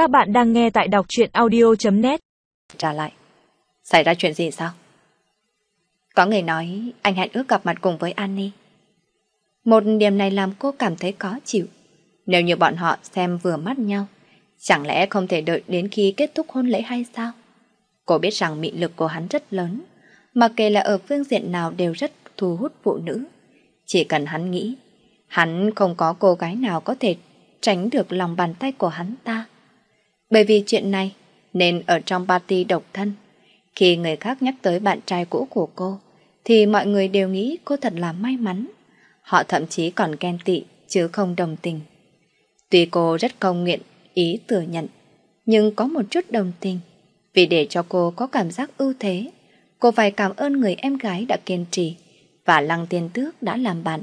Các bạn đang nghe tại đọc truyện audio.net Trả lại. Xảy ra chuyện gì sao? Có người nói anh hẹn ước gặp mặt cùng với Annie. Một điểm này làm cô cảm thấy khó chịu. Nếu như bọn họ xem vừa mắt nhau, chẳng lẽ không thể đợi đến khi kết thúc hôn lễ hay sao? Cô biết rằng mị lực của hắn rất lớn, mà kể là ở phương diện nào đều rất thu hút phụ nữ. Chỉ cần hắn nghĩ, hắn không có cô gái nào có thể tránh được lòng bàn tay của hắn ta. Bởi vì chuyện này, nên ở trong party độc thân, khi người khác nhắc tới bạn trai cũ của cô, thì mọi người đều nghĩ cô thật là may mắn. Họ thậm chí còn ghen tị, chứ không đồng tình. Tuy cô rất công nguyện ý thừa nhận, nhưng có một chút đồng tình. Vì để cho cô có cảm giác ưu thế, cô phải cảm ơn người em gái đã kiên trì và Lăng Tiên Tước đã làm bạn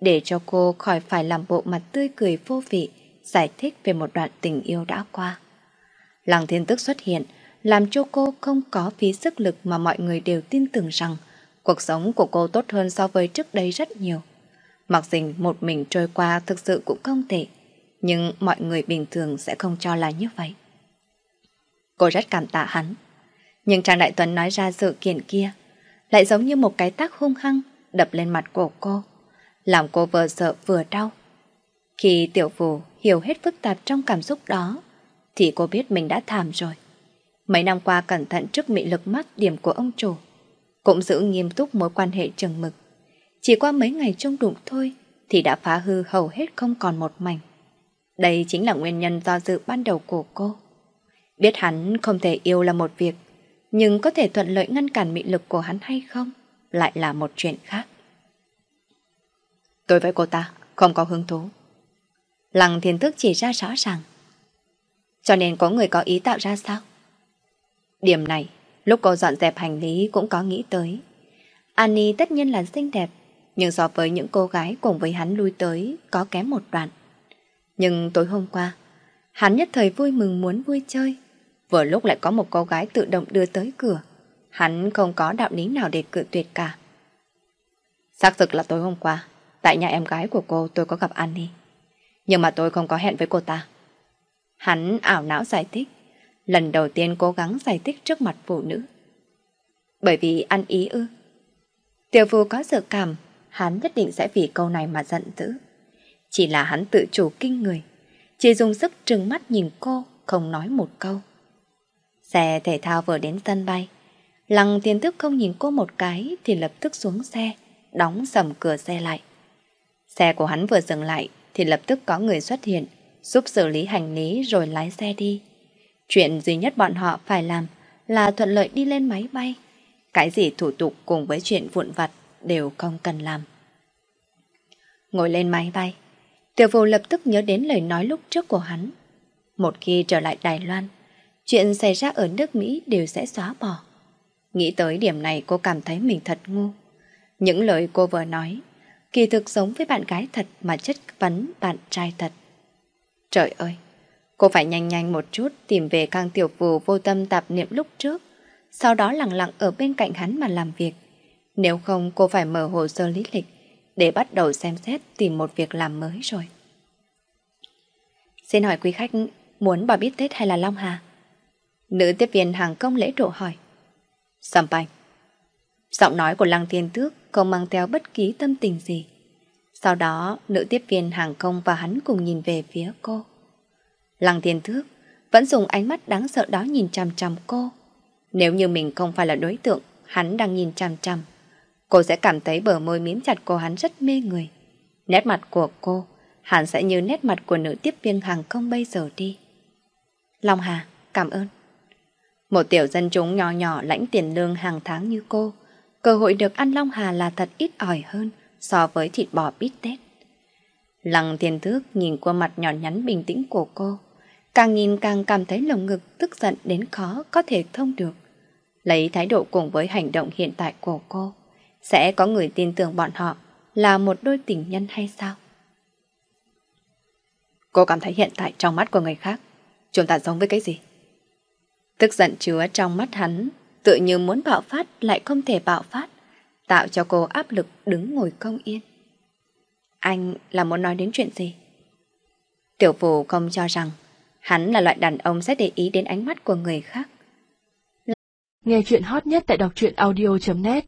để cho cô khỏi phải làm bộ mặt tươi cười vô vị giải thích về một đoạn tình yêu đã qua. Lăng Thiên tức xuất hiện làm cho cô không có phí sức lực mà mọi người đều tin tưởng rằng cuộc sống của cô tốt hơn so với trước đây rất nhiều. Mặc dình một mình trôi qua thực sự cũng không tệ, nhưng mọi người bình thường sẽ không cho là như vậy. Cô rất cảm tạ hắn. Nhưng Trang Đại Tuấn nói ra sự kiện kia lại giống như một cái tác hung hăng đập lên mặt của cô, làm cô vừa sợ vừa đau. Khi tiểu phù hiểu hết phức tạp trong cảm xúc đó, thì cô biết mình đã thảm rồi. Mấy năm qua cẩn thận trước mị lực mắt điểm của ông chủ, cũng giữ nghiêm túc mối quan hệ chừng mực. Chỉ qua mấy ngày chung đụng thôi thì đã phá hư hầu hết không còn một mảnh. Đây chính là nguyên nhân do dự ban đầu của cô. Biết hắn không thể yêu là một việc, nhưng có thể thuận lợi ngăn cản mị lực của hắn hay không lại là một chuyện khác. Tôi với cô ta không có hứng thú. Lăng thiên thức chỉ ra rõ ràng. Cho nên có người có ý tạo ra sao? Điểm này, lúc cô dọn dẹp hành lý cũng có nghĩ tới. Annie tất nhiên là xinh đẹp, nhưng so với những cô gái cùng với hắn lui tới có kém một đoạn. Nhưng tối hôm qua, hắn nhất thời vui mừng muốn vui chơi. Vừa lúc lại có một cô gái tự động đưa tới cửa. Hắn không có đạo lý nào để cự tuyệt cả. Xác thực là tối hôm qua, tại nhà em gái của cô tôi có gặp Annie. Nhưng mà tôi không có hẹn với cô ta. Hắn ảo não giải thích. Lần đầu tiên cố gắng giải thích trước mặt phụ nữ. Bởi vì ăn ý ư. Tiểu phu có sự cảm, hắn nhất định sẽ vì câu này mà giận dữ. Chỉ là hắn tự chủ kinh người. Chỉ dùng sức trừng mắt nhìn cô, không nói một câu. Xe thể thao vừa đến sân bay. Lăng tiền thức không nhìn cô một cái thì lập tức xuống xe, đóng sầm cửa xe lại. Xe của hắn vừa dừng lại thì lập tức có người xuất hiện, giúp xử lý hành lý rồi lái xe đi. Chuyện duy nhất bọn họ phải làm là thuận lợi đi lên máy bay. Cái gì thủ tục cùng với chuyện vụn vặt đều không cần làm. Ngồi lên máy bay, Tiểu vô lập tức nhớ đến lời nói lúc trước của hắn. Một khi trở lại Đài Loan, chuyện xảy ra ở nước Mỹ đều sẽ xóa bỏ. Nghĩ tới điểm này cô cảm thấy mình thật ngu. Những lời cô vừa nói, kỳ thực giống với bạn gái thật mà chất vấn bạn trai thật. Trời ơi, cô phải nhanh nhanh một chút tìm về càng tiểu phù vô tâm tạp niệm lúc trước, sau đó lặng lặng ở bên cạnh hắn mà làm việc. Nếu không cô phải mở hồ sơ lý lịch để bắt đầu xem xét tìm một việc làm mới rồi. Xin hỏi quý khách muốn bà bít Tết hay là Long Hà? Nữ tiếp viên hàng công lễ độ hỏi. Sầm bành. Giọng nói của Lăng Thiên Tước không mang theo bất kỳ tâm tình gì. Sau đó, nữ tiếp viên hàng không và hắn cùng nhìn về phía cô. Lăng Thiên thước vẫn dùng ánh mắt đáng sợ đó nhìn chằm chằm cô. Nếu như mình không phải là đối tượng, hắn đang nhìn chằm chằm. Cô sẽ cảm thấy bờ môi miếm chặt của hắn rất mê người. Nét mặt của cô, hắn sẽ như nét mặt của nữ tiếp viên hàng không bây giờ đi. Long Hà, cảm ơn. Một tiểu dân chúng nhỏ nhỏ lãnh tiền lương hàng tháng như cô, cơ hội được ăn Long Hà là thật ít ỏi hơn so với thịt bò bít tết. Lăng thiên thước nhìn qua mặt nhỏ nhắn bình tĩnh của cô, càng nhìn càng cảm thấy lồng ngực tức giận đến khó có thể thông được. Lấy thái độ cùng với hành động hiện tại của cô, sẽ có người tin tưởng bọn họ là một đôi tình nhân hay sao? Cô cảm thấy hiện tại trong mắt của người khác, chúng ta giống với cái gì? Tức giận chứa trong mắt hắn, tự như muốn bạo phát lại không thể bạo phát, tạo cho cô áp lực đứng ngồi không yên. Anh là muốn nói đến chuyện gì? Tiểu phủ không cho rằng Hắn là loại đàn ông sẽ để ý đến ánh mắt của người khác. Nghe chuyện hot nhất tại đọc truyện audio.net